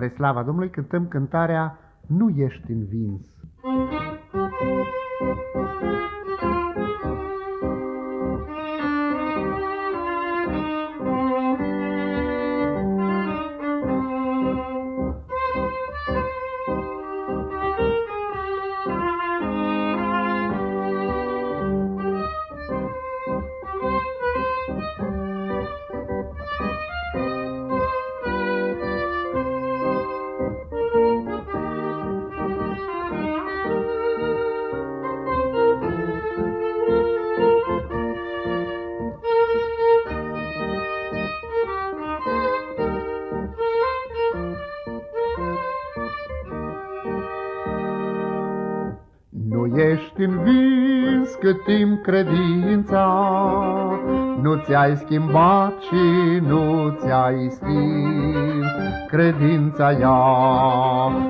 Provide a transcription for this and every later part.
Spre slava Domnului cântăm cântarea Nu ești învins. Ești învins cât timp credința. Nu ți-ai schimbat și nu ți-ai stins Credința ea.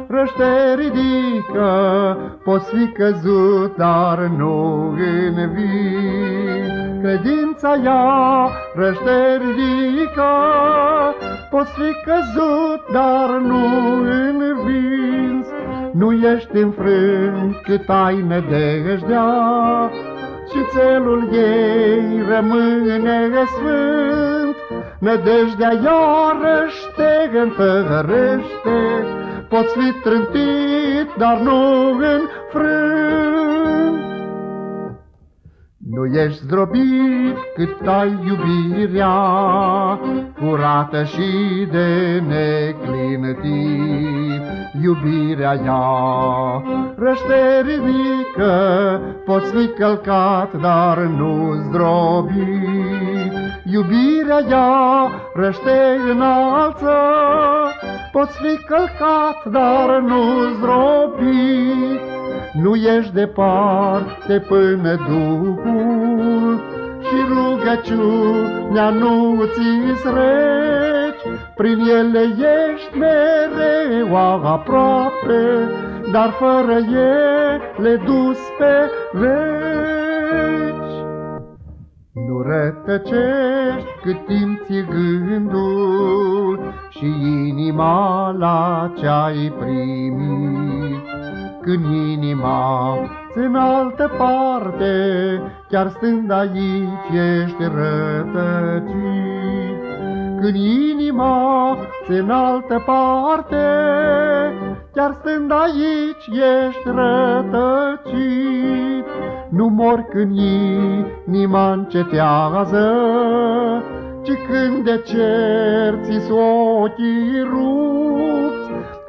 Răște ridică Poți fi căzut, dar nu învins Credința ea răște ridică Poți fi căzut, dar nu învins nu ești înfrânt cât ai nădejdea Și țelul ei rămâne sfânt. Nădejdea iarăși te întărește, Poți fi trântit, dar nu înfrânt. Nu ești zdrobit cât ai iubirea, Curată și de neclintit. Iubirea ea răște ridică, Poți fi călcat, dar nu zdrobit. Iubirea ea răște înalță, Poți fi călcat, dar nu zdrobit. Nu ești departe până Duhul și rugăciunea nu ți reci. Prin ele ești mereu aproape, dar fără ele dus pe veci. Nu rătăcești cât timp ți gândul și inima la ce-ai primit. Când inima în altă parte, chiar stând aici ești rătăcit. Când inima în altă parte, chiar stând aici ești rătăcit. Nu mor când inima încetează, ci când de cer ți ochii rupți,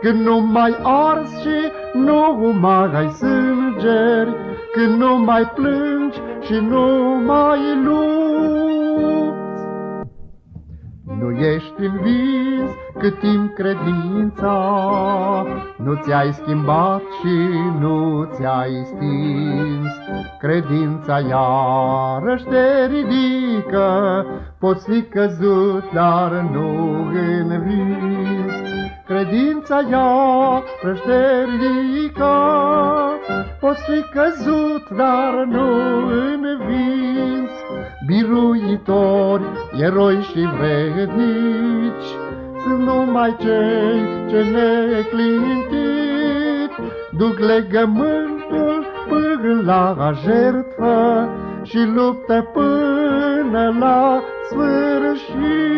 când nu mai ars și nu mai ai sângeri, când nu mai plângi și nu mai lupți. Nu ești învins cât timp credința nu ți-ai schimbat și nu ți-ai stins. Credința iarăși te ridică, poți fi căzut, dar nu învins. Credința iarăși te ridică, poți fi căzut, dar nu învins. Biruitori, eroi și vrednici, sunt numai cei ce neclintit duc legământul până la jertfă și luptă până la sfârșit.